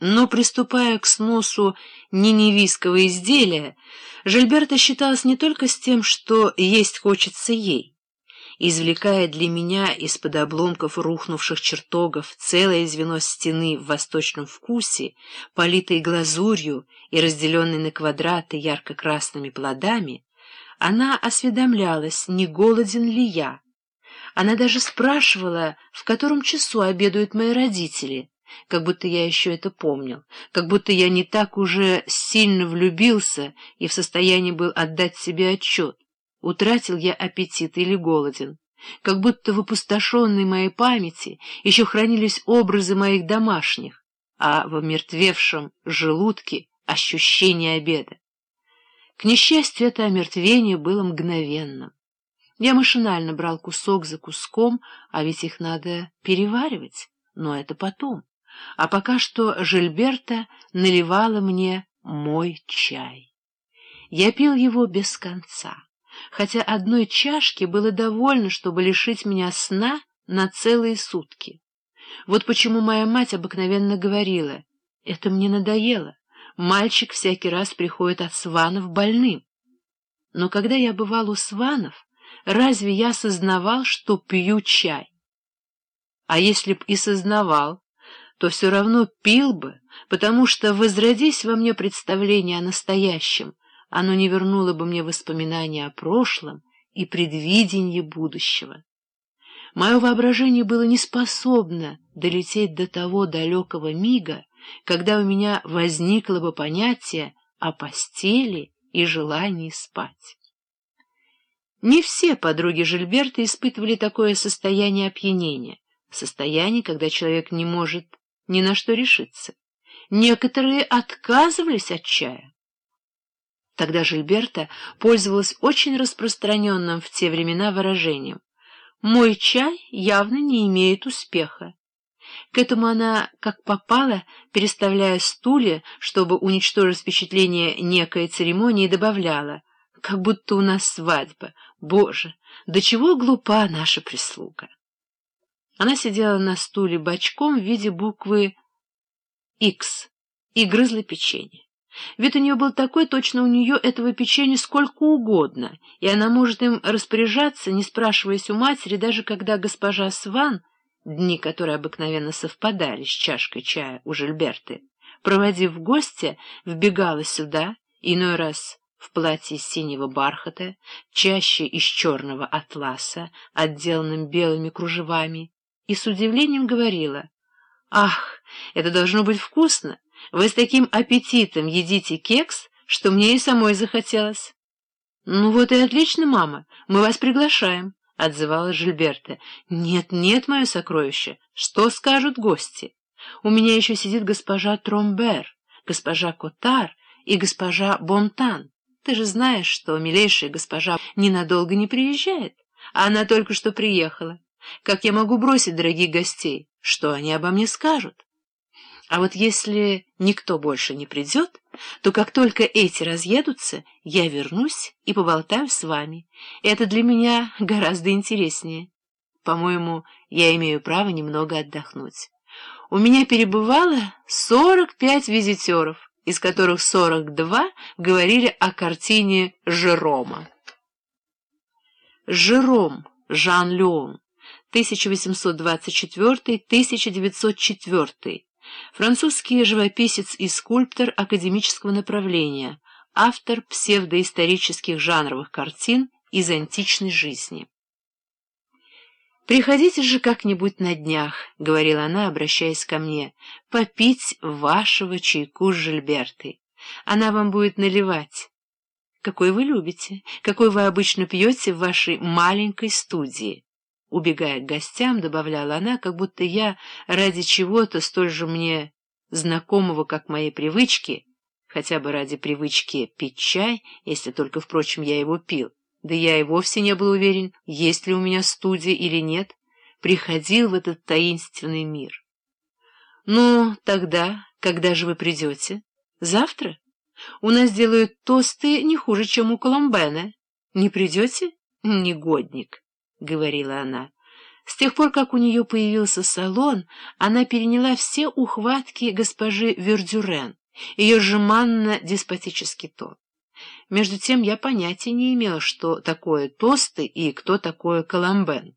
Но, приступая к сносу ниневийского изделия, Жильберта считалась не только с тем, что есть хочется ей. Извлекая для меня из-под обломков рухнувших чертогов целое звено стены в восточном вкусе, политой глазурью и разделенной на квадраты ярко-красными плодами, она осведомлялась, не голоден ли я. Она даже спрашивала, в котором часу обедают мои родители, как будто я еще это помнил, как будто я не так уже сильно влюбился и в состоянии был отдать себе отчет, утратил я аппетит или голоден, как будто в опустошенной моей памяти еще хранились образы моих домашних, а в омертвевшем желудке ощущение обеда. К несчастью, это омертвение было мгновенным. Я машинально брал кусок за куском, а ведь их надо переваривать, но это потом а пока что Жильберта наливала мне мой чай. Я пил его без конца, хотя одной чашки было довольно, чтобы лишить меня сна на целые сутки. Вот почему моя мать обыкновенно говорила, «Это мне надоело, мальчик всякий раз приходит от сванов больным». Но когда я бывал у сванов, разве я сознавал, что пью чай? А если б и сознавал, то все равно пил бы, потому что, возродись во мне представление о настоящем, оно не вернуло бы мне воспоминания о прошлом и предвиденье будущего. Мое воображение было не способно долететь до того далекого мига, когда у меня возникло бы понятие о постели и желании спать. Не все подруги Жильберта испытывали такое состояние опьянения, состояние, когда человек не может ни на что решиться. Некоторые отказывались от чая. Тогда Жильберта пользовалась очень распространенным в те времена выражением «Мой чай явно не имеет успеха». К этому она, как попала, переставляя стулья, чтобы уничтожить впечатление некой церемонии, добавляла «Как будто у нас свадьба. Боже, до чего глупа наша прислуга!» Она сидела на стуле бочком в виде буквы «Х» и грызла печенье. Вид у нее был такой, точно у нее этого печенья сколько угодно, и она может им распоряжаться, не спрашиваясь у матери, даже когда госпожа Сван, дни которые обыкновенно совпадали с чашкой чая у Жильберты, проводив гостя, вбегала сюда, иной раз в платье из синего бархата, чаще из черного атласа, отделанным белыми кружевами, и с удивлением говорила, «Ах, это должно быть вкусно! Вы с таким аппетитом едите кекс, что мне и самой захотелось». «Ну вот и отлично, мама, мы вас приглашаем», — отзывалась Жильберта. «Нет, нет, мое сокровище, что скажут гости? У меня еще сидит госпожа Тромбер, госпожа Котар и госпожа Бонтан. Ты же знаешь, что милейшая госпожа ненадолго не приезжает, а она только что приехала. Как я могу бросить дорогих гостей? Что они обо мне скажут? А вот если никто больше не придет, то как только эти разъедутся, я вернусь и поболтаю с вами. Это для меня гораздо интереснее. По-моему, я имею право немного отдохнуть. У меня перебывало сорок пять визитеров, из которых сорок два говорили о картине Жерома. Жером Жан Леон 1824-1904, французский живописец и скульптор академического направления, автор псевдоисторических жанровых картин из античной жизни. «Приходите же как-нибудь на днях», — говорила она, обращаясь ко мне, — «попить вашего чайку с Жильбертой. Она вам будет наливать. Какой вы любите, какой вы обычно пьете в вашей маленькой студии». Убегая к гостям, добавляла она, как будто я ради чего-то столь же мне знакомого, как мои привычки, хотя бы ради привычки пить чай, если только, впрочем, я его пил, да я и вовсе не был уверен, есть ли у меня студия или нет, приходил в этот таинственный мир. Ну, тогда, когда же вы придете? Завтра? У нас делают тосты не хуже, чем у Коломбена. Не придете? Негодник. — говорила она. С тех пор, как у нее появился салон, она переняла все ухватки госпожи Вердюрен, ее жеманно-деспотический тон. Между тем я понятия не имела, что такое тосты и кто такое Коломбен.